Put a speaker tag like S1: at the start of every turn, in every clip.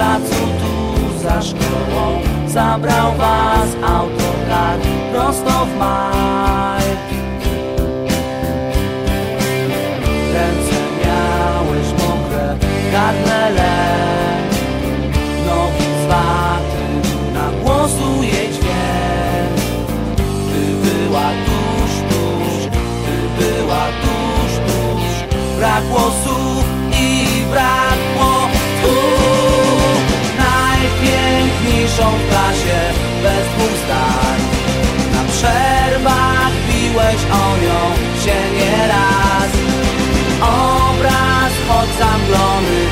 S1: placu tu za szkołą zabrał was autokar prosto w maj. Ręce miałeś mokre, karmele, nogi zwaty, na głosu jej dźwięk. Ty była tuż, tuż, ty była tuż, tuż słów biłeś o nią się nieraz. Obraz choć zamglony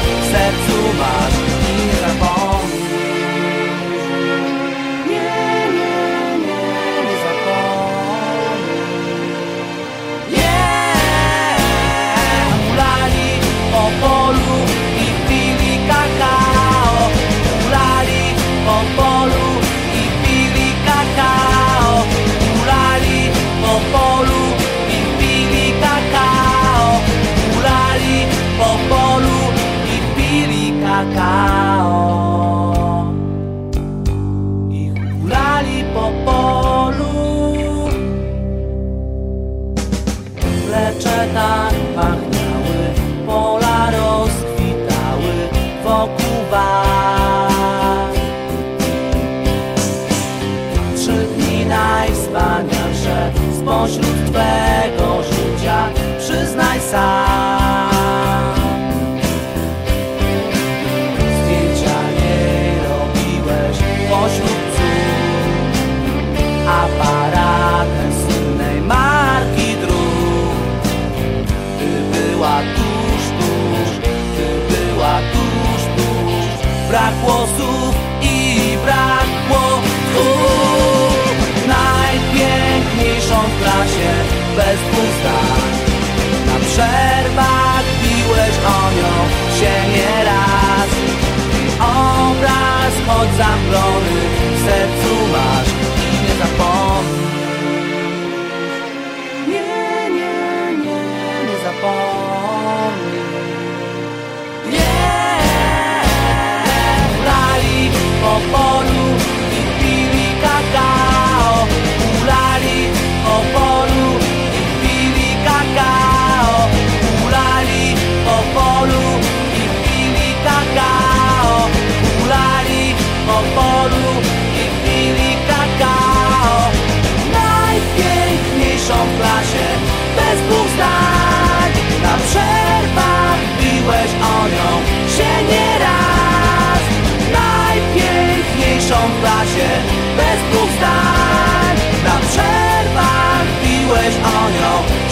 S1: Pachniały, pola rozkwitały wokół was. Trzy dni najwspanialsze spośród Twego życia, przyznaj sam. Brakło słów i brakło tchu Najpiękniejszą w klasie bez dwóch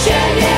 S1: Trên